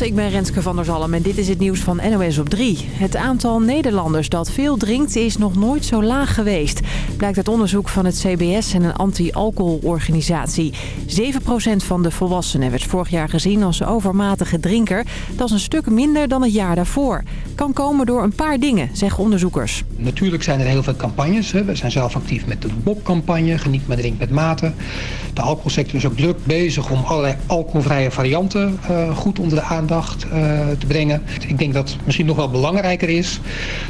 Ik ben Renske van der Zalm en dit is het nieuws van NOS op 3. Het aantal Nederlanders dat veel drinkt is nog nooit zo laag geweest. Blijkt uit onderzoek van het CBS en een anti-alcoholorganisatie. 7% van de volwassenen werd vorig jaar gezien als overmatige drinker. Dat is een stuk minder dan het jaar daarvoor. Kan komen door een paar dingen, zeggen onderzoekers. Natuurlijk zijn er heel veel campagnes. We zijn zelf actief met de BOP-campagne, Geniet maar drink met mate. De alcoholsector is ook druk bezig om allerlei alcoholvrije varianten uh, goed onder de aandacht uh, te brengen. Ik denk dat misschien nog wel belangrijker is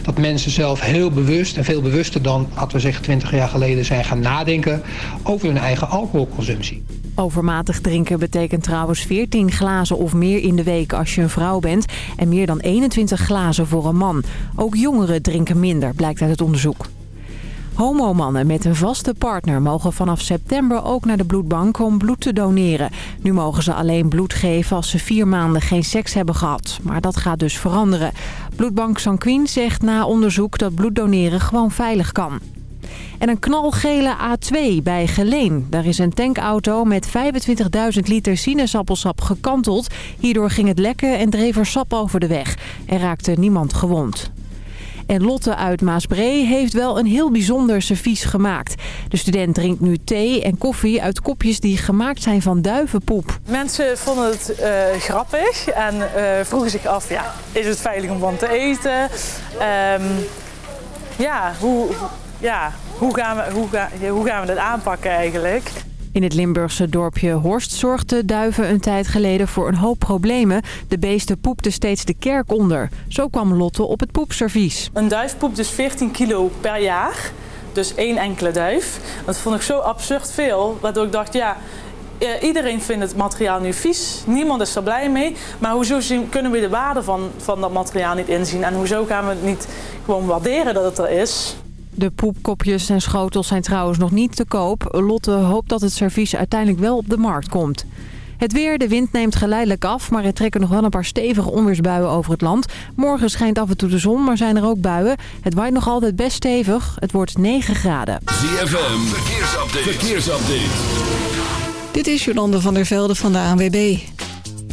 dat mensen zelf heel bewust en veel bewuster dan, laten we zeggen 20 jaar geleden, zijn gaan nadenken over hun eigen alcoholconsumptie. Overmatig drinken betekent trouwens 14 glazen of meer in de week als je een vrouw bent en meer dan 21 glazen voor een man. Ook jongeren drinken minder, blijkt uit het onderzoek. Homomannen met een vaste partner mogen vanaf september ook naar de bloedbank om bloed te doneren. Nu mogen ze alleen bloed geven als ze vier maanden geen seks hebben gehad. Maar dat gaat dus veranderen. Bloedbank Sanquin zegt na onderzoek dat bloed doneren gewoon veilig kan. En een knalgele A2 bij Geleen. Daar is een tankauto met 25.000 liter sinaasappelsap gekanteld. Hierdoor ging het lekken en dreef er sap over de weg. Er raakte niemand gewond. En Lotte uit Maasbree heeft wel een heel bijzonder servies gemaakt. De student drinkt nu thee en koffie uit kopjes die gemaakt zijn van duivenpoep. Mensen vonden het uh, grappig en uh, vroegen zich af, ja, is het veilig om van te eten? Um, ja, hoe, ja hoe, gaan we, hoe, ga, hoe gaan we dit aanpakken eigenlijk? In het Limburgse dorpje Horst zorgden duiven een tijd geleden voor een hoop problemen. De beesten poepten steeds de kerk onder. Zo kwam Lotte op het poepservies. Een duif poept dus 14 kilo per jaar. Dus één enkele duif. Dat vond ik zo absurd veel. Waardoor ik dacht, ja, iedereen vindt het materiaal nu vies. Niemand is er blij mee. Maar hoezo kunnen we de waarde van, van dat materiaal niet inzien? En hoezo gaan we het niet gewoon waarderen dat het er is? De poepkopjes en schotels zijn trouwens nog niet te koop. Lotte hoopt dat het servies uiteindelijk wel op de markt komt. Het weer, de wind neemt geleidelijk af, maar er trekken nog wel een paar stevige onweersbuien over het land. Morgen schijnt af en toe de zon, maar zijn er ook buien. Het waait nog altijd best stevig. Het wordt 9 graden. ZFM, verkeersupdate. verkeersupdate. Dit is Jolande van der Velde van de ANWB.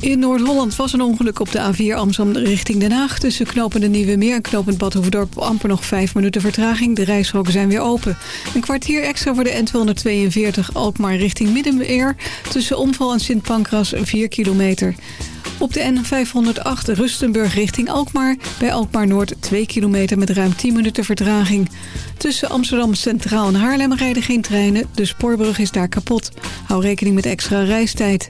In Noord-Holland was een ongeluk op de A4 Amsterdam richting Den Haag. Tussen knopende Nieuwe Meer en knopend Badhoevedorp amper nog 5 minuten vertraging. De reishokken zijn weer open. Een kwartier extra voor de N242 Alkmaar richting Middenmeer. Tussen Omval en Sint Pancras 4 kilometer. Op de N508 Rustenburg richting Alkmaar. Bij Alkmaar Noord 2 kilometer met ruim 10 minuten vertraging. Tussen Amsterdam Centraal en Haarlem rijden geen treinen. De spoorbrug is daar kapot. Hou rekening met extra reistijd.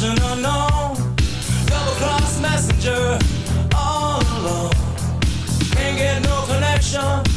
mission unknown. Double cross messenger all alone. Can't get no connection.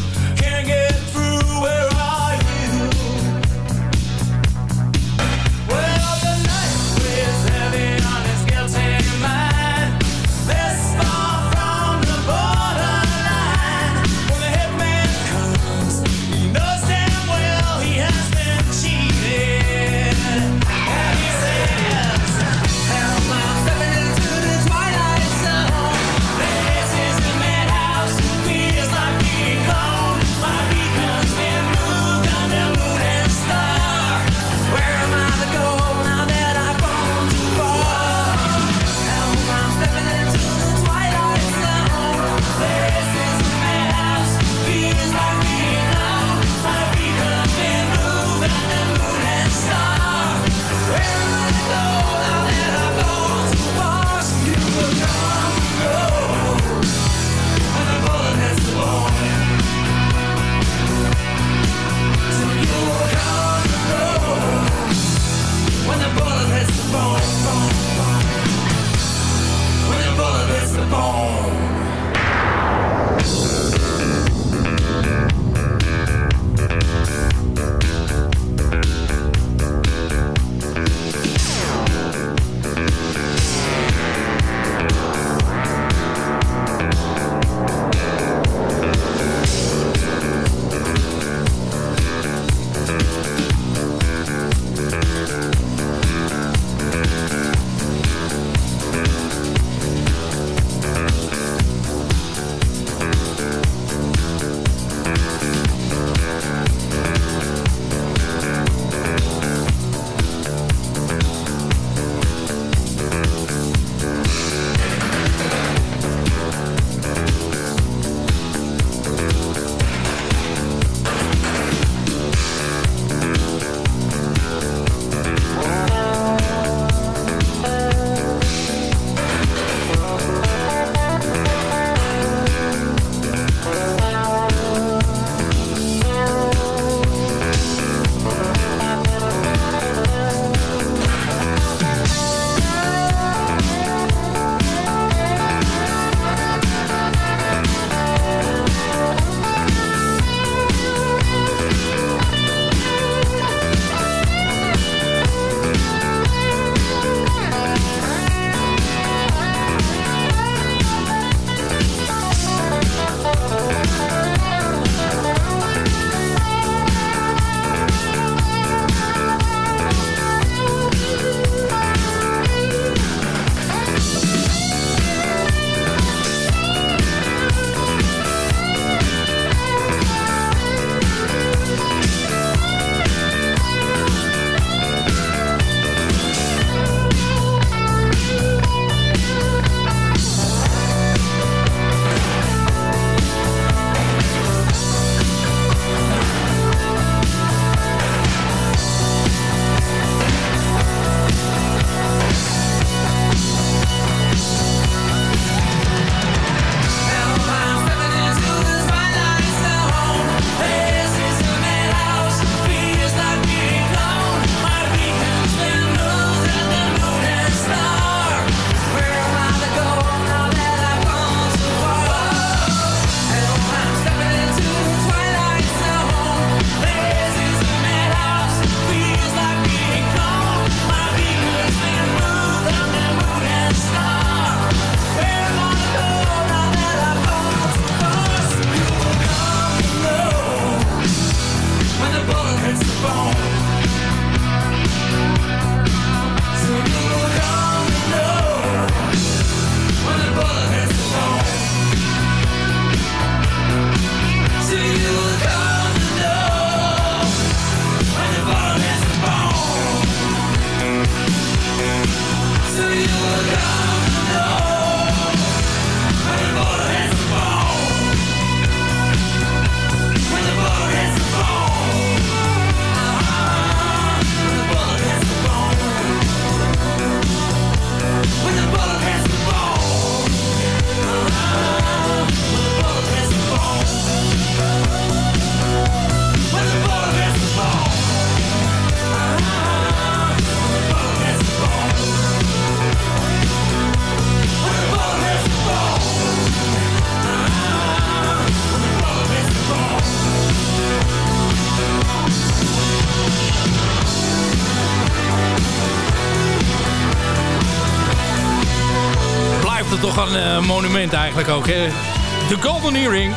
Monument eigenlijk ook. De Golden Earring.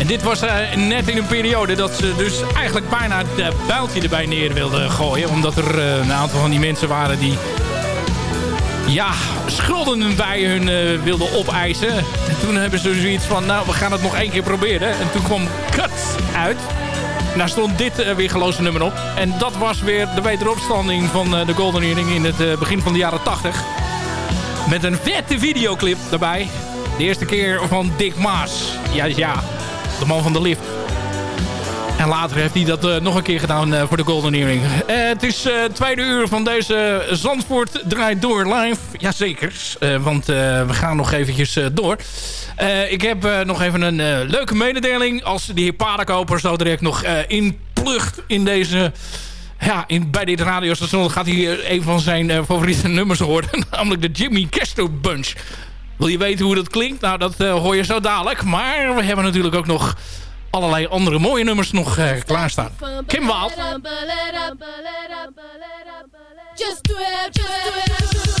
En dit was eh, net in een periode dat ze dus eigenlijk bijna het builtje erbij neer wilden gooien. Omdat er eh, een aantal van die mensen waren die ja, schulden bij hun eh, wilden opeisen. En toen hebben ze zoiets van, nou, we gaan het nog één keer proberen. En toen kwam Cut uit. En daar stond dit weer gelozen nummer op. En dat was weer de wederopstanding van de Golden Earring in het begin van de jaren 80. Met een vette videoclip daarbij. De eerste keer van Dick Maas. Ja, ja, de man van de lift. En later heeft hij dat eh, nog een keer gedaan eh, voor de Golden Earring. Eh, het is het tweede uur van deze Zandvoort draait door live. Jazeker, want we gaan nog eventjes door. Ik heb nog even een leuke mededeling. Als heer Paardenkoper zo direct nog inplucht in deze... Ja, in, bij dit radiostation gaat hij eh, een van zijn eh, favoriete nummers horen. namelijk de Jimmy Castro Bunch. Wil je weten hoe dat klinkt? Nou, dat eh, hoor je zo dadelijk. Maar we hebben natuurlijk ook nog allerlei andere mooie nummers nog klaarstaan. Kim Waal. Just do it.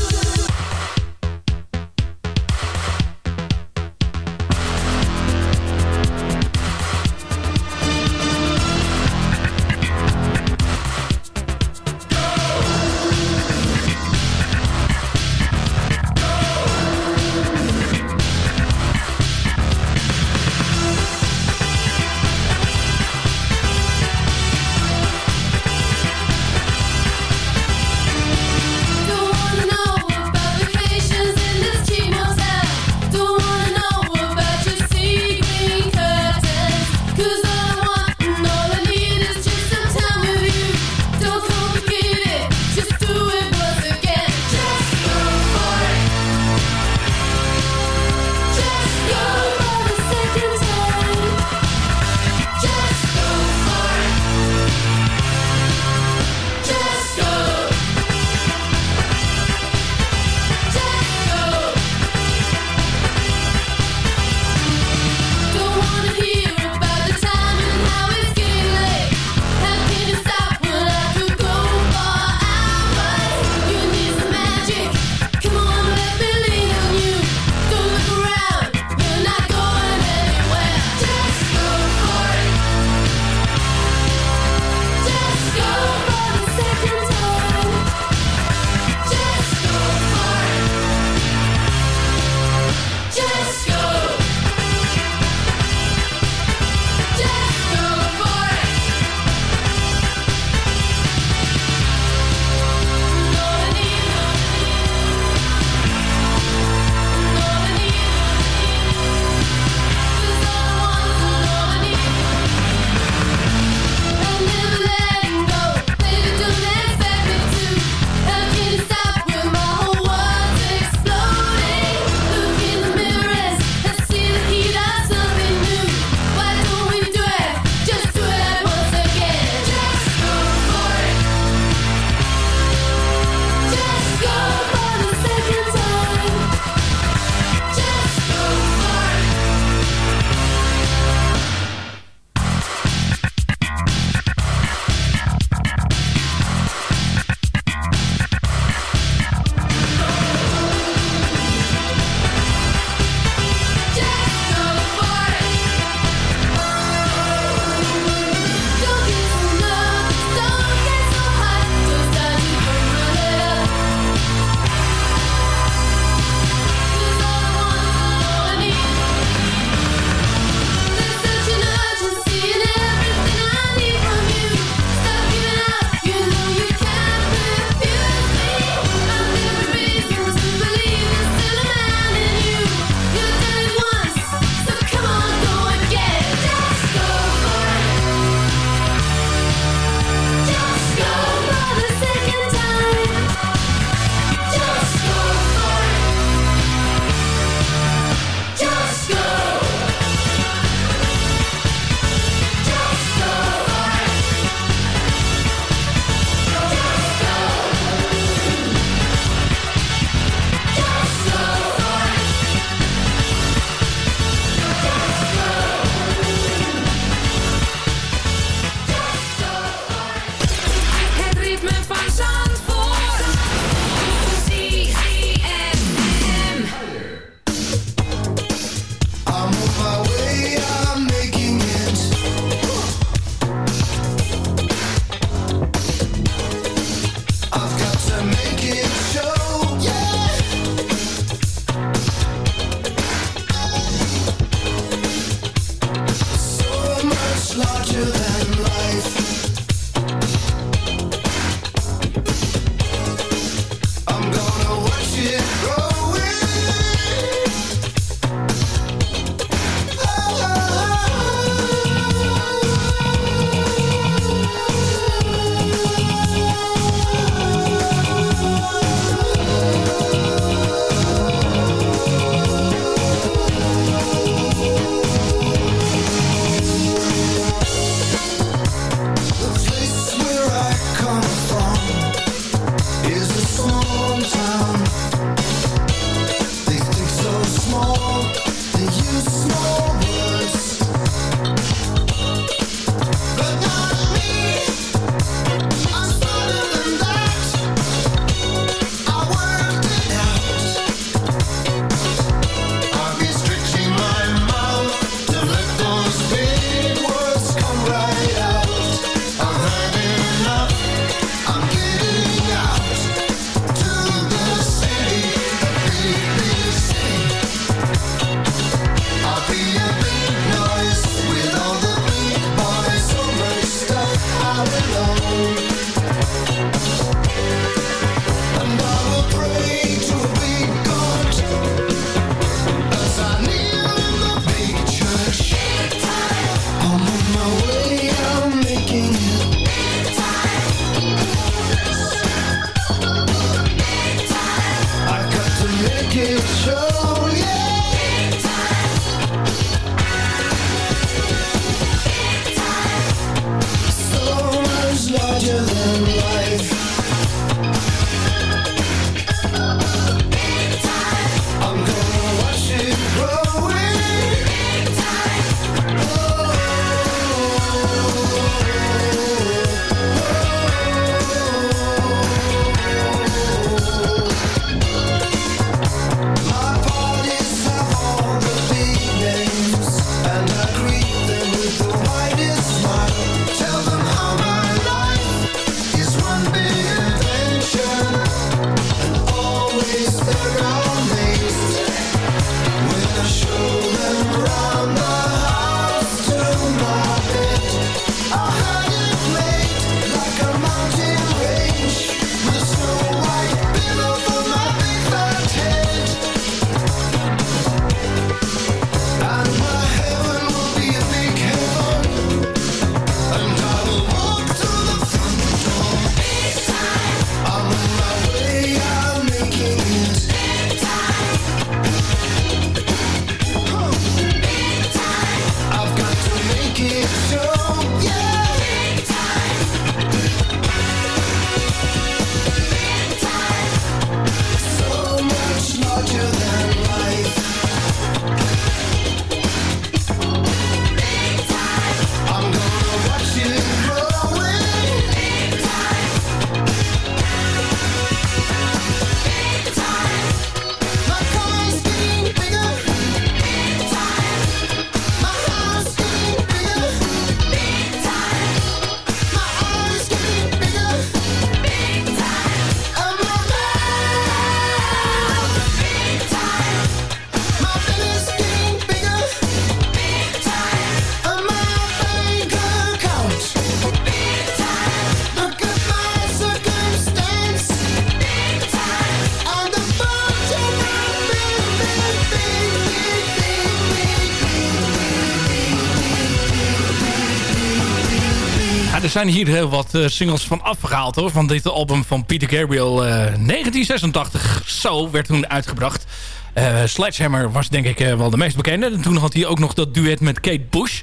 Er zijn hier heel wat eh, singles van afgehaald hoor. Van dit album van Peter Gabriel. eh, 1986. Zo werd toen uitgebracht. Eh, Sledgehammer was denk ik eh, wel de meest bekende. En toen had hij ook nog dat duet met Kate Bush.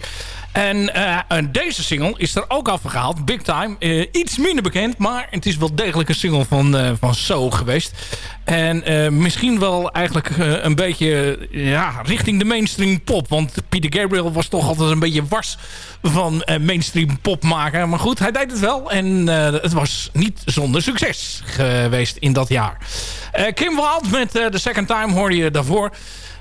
En eh, en deze single is er ook afgehaald. Big Time. Eh, iets minder bekend. Maar het is wel degelijk een single van, eh, van So geweest. En misschien wel eigenlijk een beetje ja, richting de mainstream pop. Want Peter Gabriel was toch altijd een beetje wars van mainstream pop maken. Maar goed, hij deed het wel. En het was niet zonder succes geweest in dat jaar. Kim Wilde met The Second Time hoorde je daarvoor.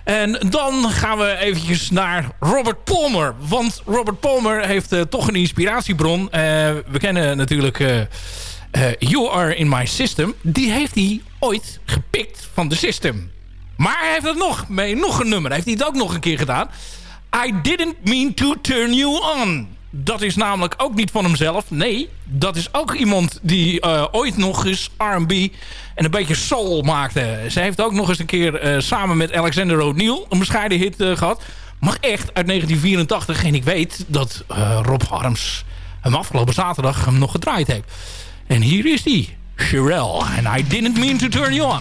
En dan gaan we eventjes naar Robert Palmer. Want Robert Palmer heeft eh, toch een inspiratiebron. Eh, we kennen natuurlijk eh, You Are In My System. Die heeft hij ooit gepikt van de System. Maar hij heeft het nog mee, nog een nummer. Heeft hij het ook nog een keer gedaan. I didn't mean to turn you on. Dat is namelijk ook niet van hemzelf. Nee, dat is ook iemand die eh, ooit nog eens R&B en een beetje soul maakte. Ze heeft ook nog eens een keer eh, samen met Alexander O'Neill een bescheiden hit eh, gehad. Maar echt uit 1984. En ik weet dat Rob Harms hem afgelopen zaterdag nog gedraaid heeft. En hier is die. Sherelle. And I didn't mean to turn you on.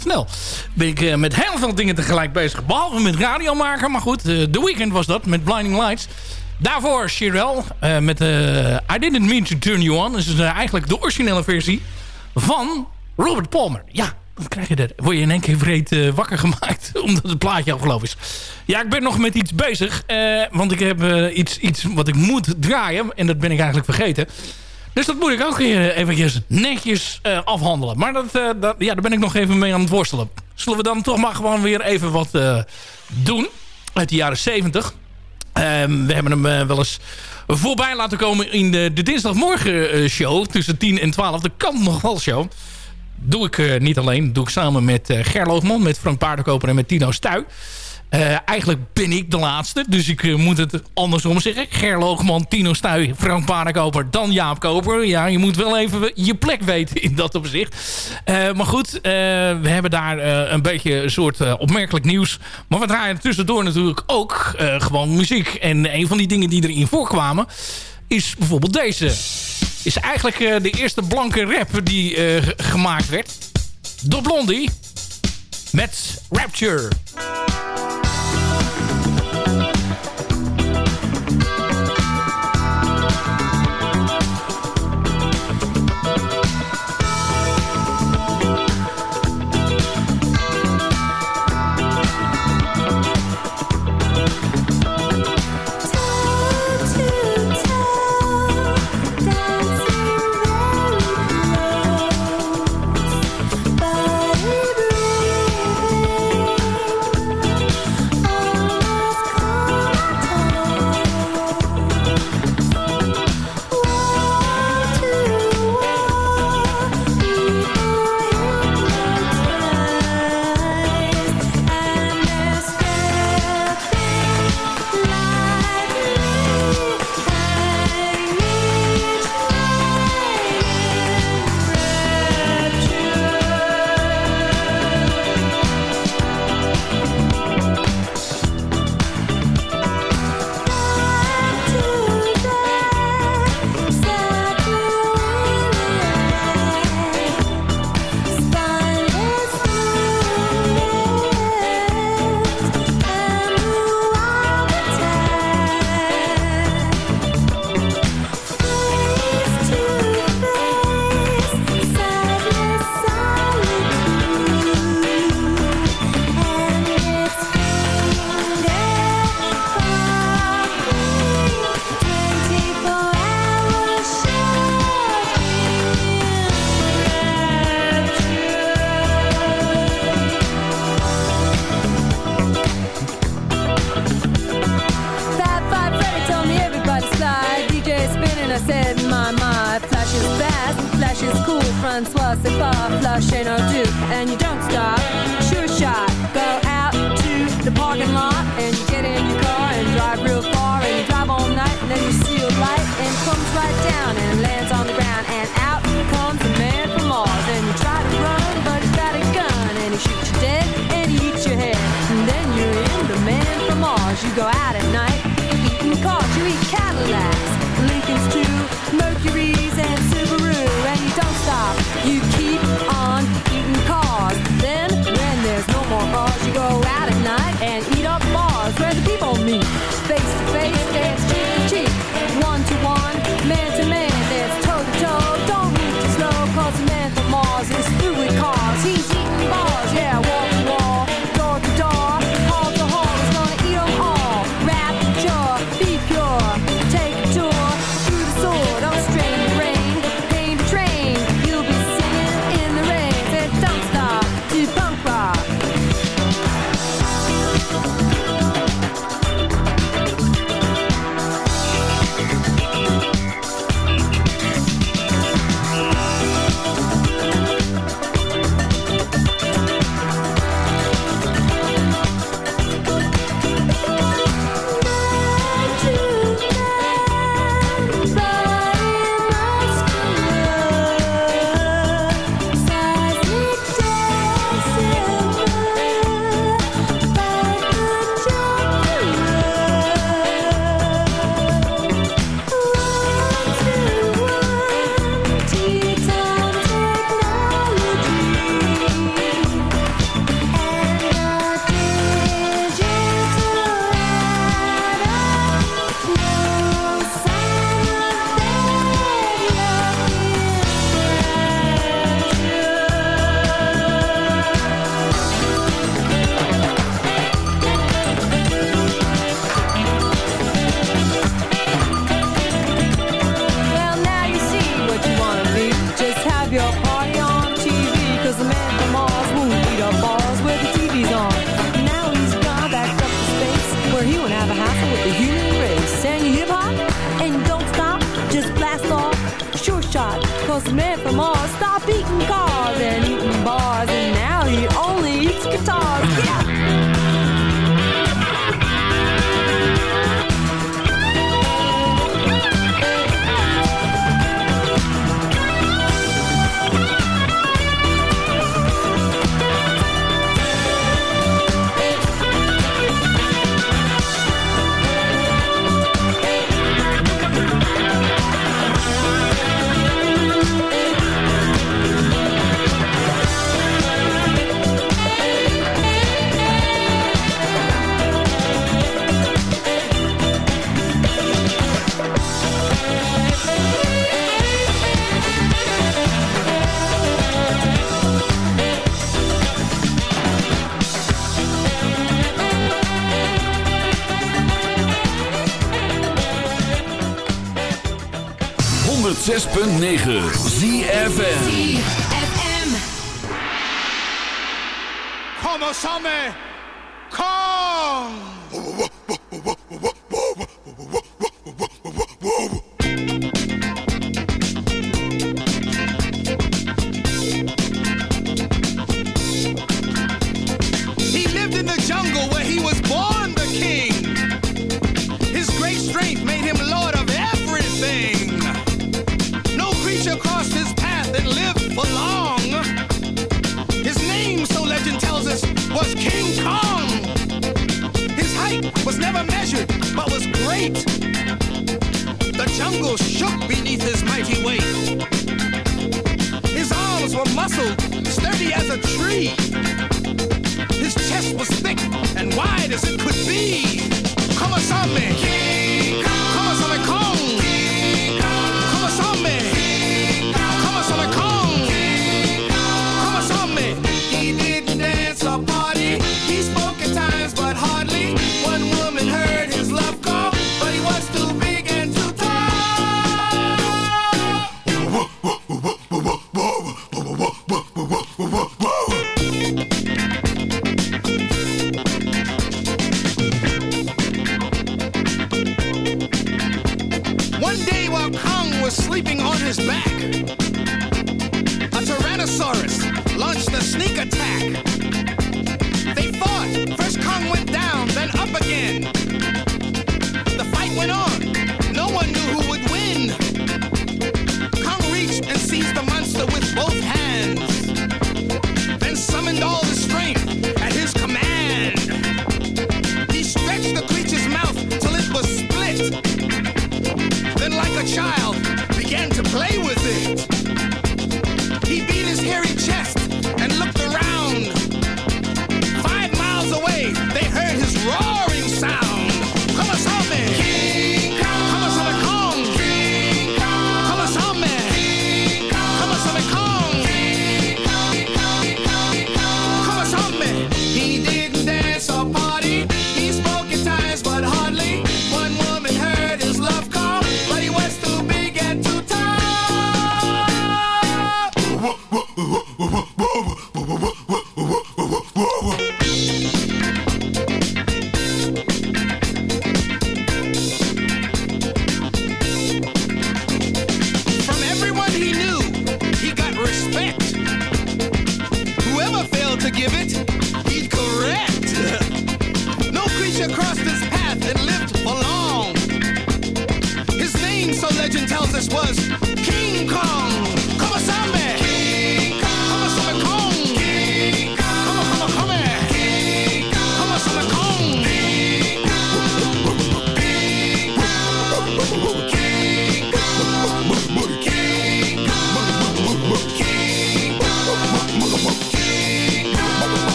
Snel. Ben ik eh, met heel veel dingen tegelijk bezig. Behalve met radio maken. Maar goed, eh, The Weeknd was dat met Blinding Lights. Daarvoor Shirel eh, met I Didn't Mean To Turn You On. Dat is eigenlijk de originele versie van Robert Palmer. Ja, dan krijg je dat. Word je in één keer vreed wakker gemaakt. Omdat het plaatje afgelopen is. Ja, ik ben nog met iets bezig. want ik heb iets, iets wat ik moet draaien. En dat ben ik eigenlijk vergeten. Dus dat moet ik ook weer eventjes netjes eh, afhandelen. Maar dat, eh, dat, ja, daar ben ik nog even mee aan het worstelen. Zullen we dan toch maar gewoon weer even wat eh, doen. Uit de jaren 70. Ehm, we hebben hem eh, wel eens voorbij laten komen in de, de dinsdagmorgen eh, show. Tussen 10 en 12. De Kant nog wel show. Doe ik eh, niet alleen. Doe ik samen met Ger Loogman, met Frank Paardenkoper en met Tino Stuy. Eh, eigenlijk ben ik de laatste, dus ik eh, moet het andersom zeggen. Ger Loogman, Tino Stuy, Frank Paardenkoper, dan Jaap Koper. Ja, je moet wel even je plek weten in dat opzicht. Eh, maar goed, we hebben daar een beetje een soort opmerkelijk nieuws. Maar we draaien tussendoor natuurlijk ook gewoon muziek. En een van die dingen die erin voorkwamen is bijvoorbeeld deze. Is eigenlijk de eerste blanke rap die gemaakt werd. Door Blondie. Met Rapture. 106.9 ZFN Como some come.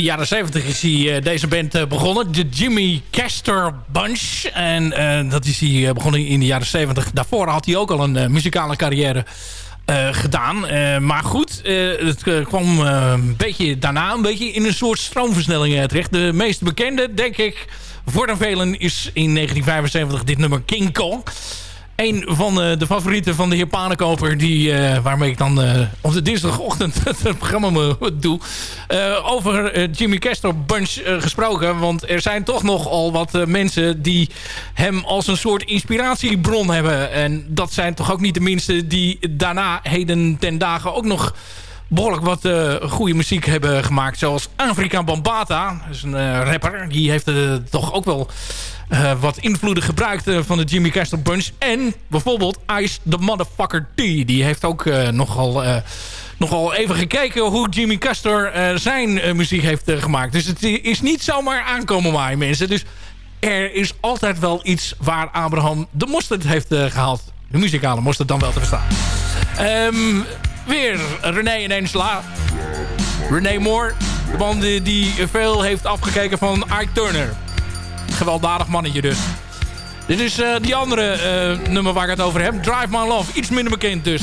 De jaren 70 is hij, eh, deze band eh, begonnen. De Jimmy Castor Bunch. En eh, dat is hij begonnen in de jaren 70. Daarvoor had hij ook al een muzikale carrière gedaan. Maar goed, het kwam een beetje daarna een beetje in een soort stroomversnelling terecht. De meest bekende, denk ik, voor de velen is in 1975 dit nummer King Kong. Een van eh, de favorieten van de heer. Die, eh, waarmee ik dan eh, op de dinsdagochtend het programma doe... Eh, over Jimmy Castor Bunch gesproken. Want er zijn toch nogal wat mensen... die hem als een soort inspiratiebron hebben. En dat zijn toch ook niet de minste... die daarna heden ten dagen ook nog behoorlijk wat eh, goede muziek hebben gemaakt. Zoals Afrika Bambata. Dat is een rapper. Die heeft toch ook wel eh, wat invloeden gebruikt van de Jimmy Castor Bunch. En bijvoorbeeld Ice the Motherfucker T. Die heeft ook eh, nogal, eh, nogal even gekeken hoe Jimmy Castor eh, zijn muziek heeft gemaakt. Dus het is niet zomaar aankomen waaien mensen. Dus er is altijd wel iets waar Abraham de mosterd heeft eh, gehaald. De muzikale mosterd dan wel te verstaan. Ehm, weer René en Sla. René Moore. De man die veel heeft afgekeken van Ike Turner. Gewelddadig mannetje dus. Dit is eh, die andere eh, nummer waar ik het over heb. Drive My Love. Iets minder bekend dus.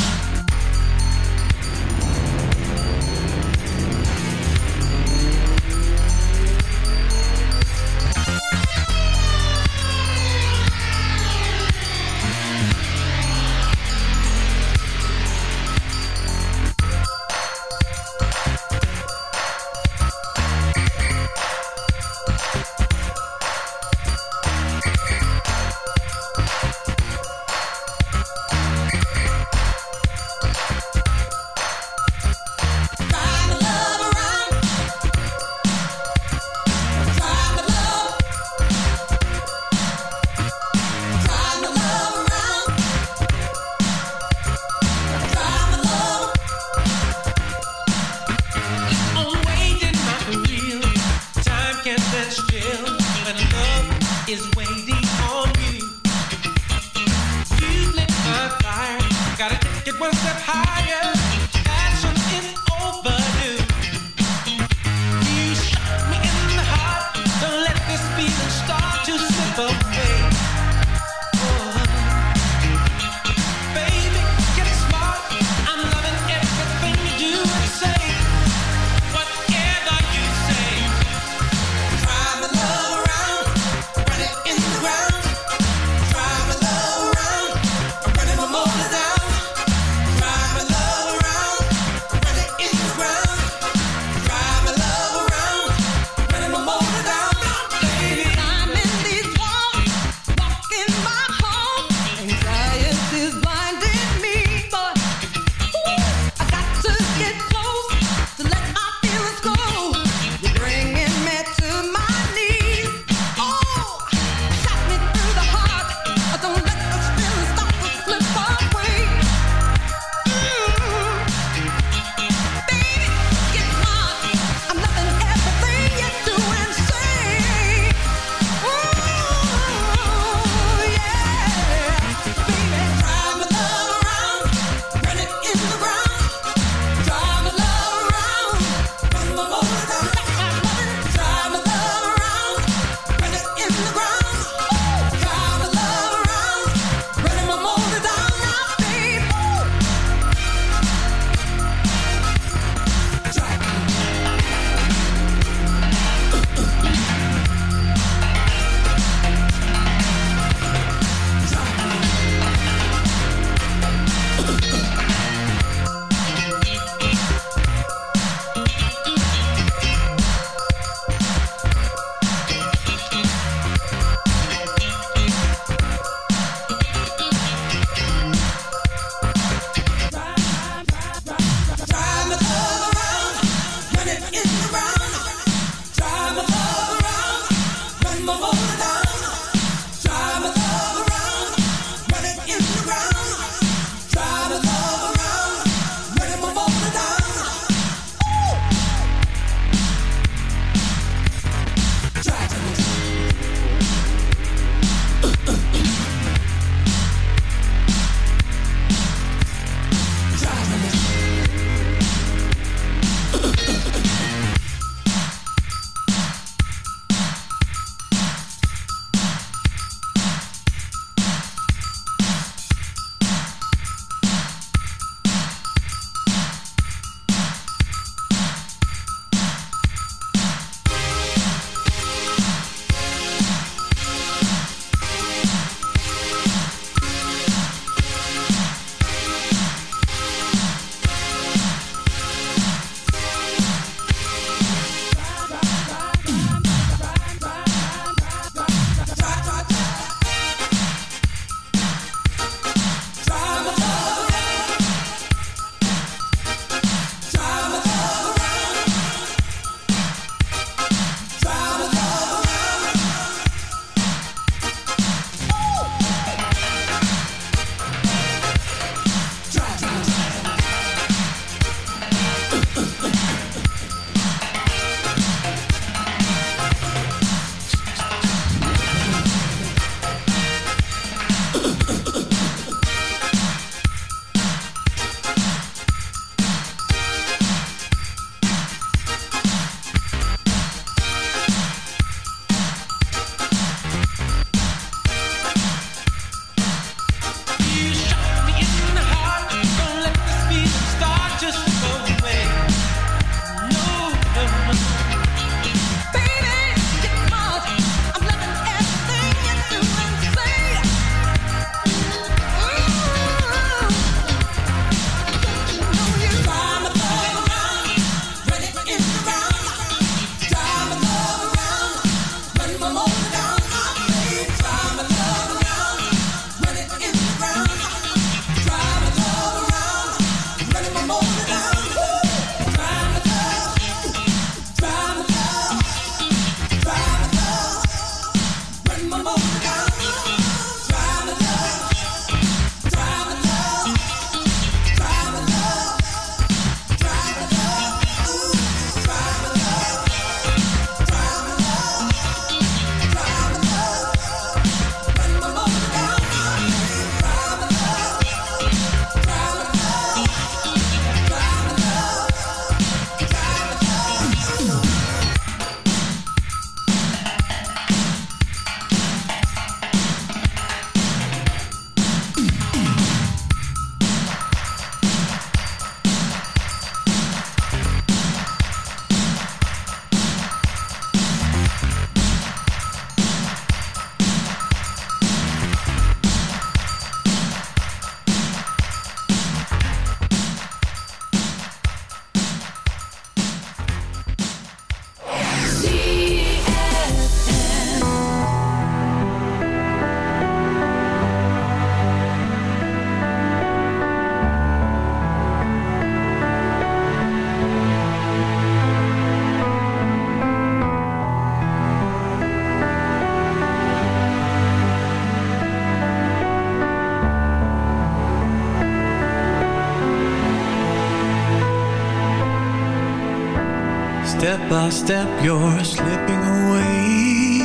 By step, you're slipping away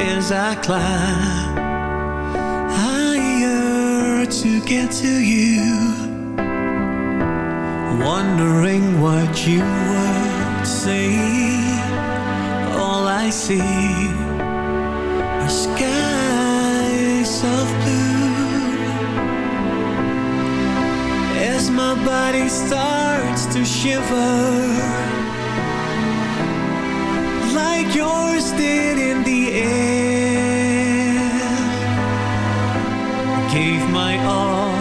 as I climb higher to get to you. Wondering what you would say. All I see are skies of blue. As my body starts to shiver like yours did in the air. Gave my all,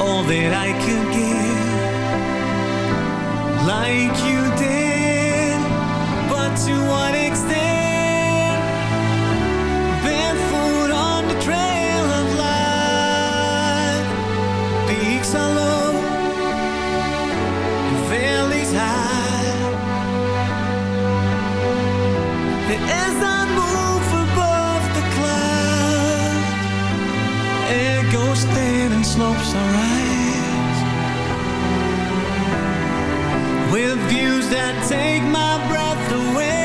all that I could give, like you did. Slopes are rise. With views that take my breath away.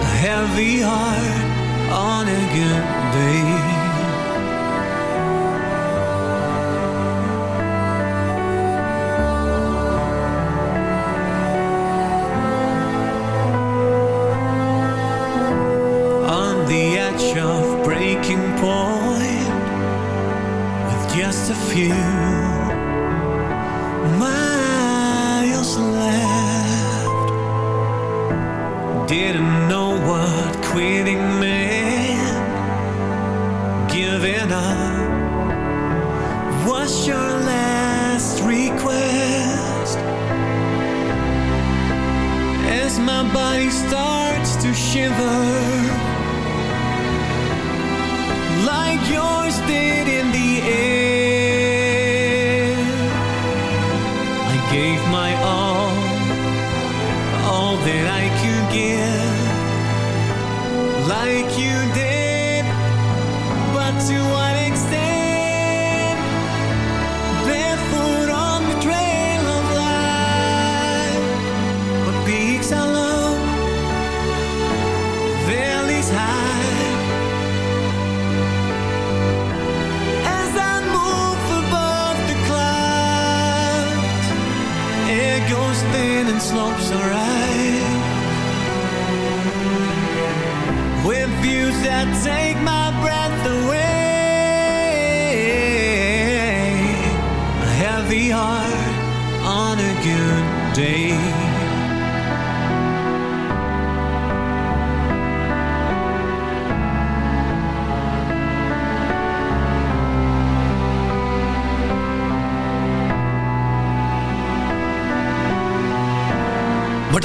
A heavy heart on a good day. Good day.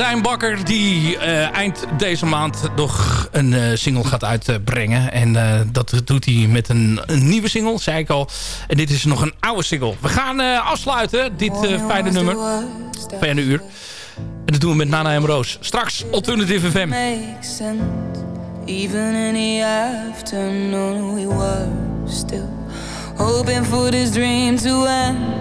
Martijn Bakker die eh, eind deze maand nog een eh, single gaat uitbrengen. En eh, dat doet hij met een, een nieuwe single, zei ik al. En dit is nog een oude single. We gaan afsluiten, dit fijne nummer. Fijne uur. En dat doen we met Nana en Roos. Straks Alternative FM. makes sense. Even in the afternoon, we were still hoping for this dream to end.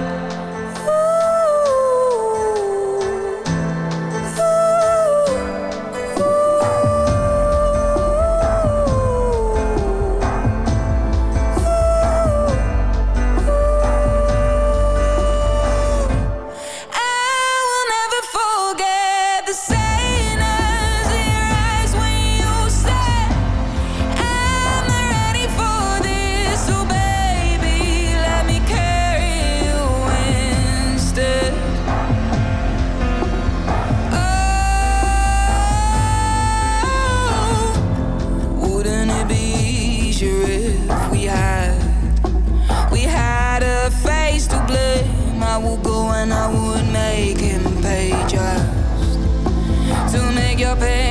would go and I would make him pay just to make your pain.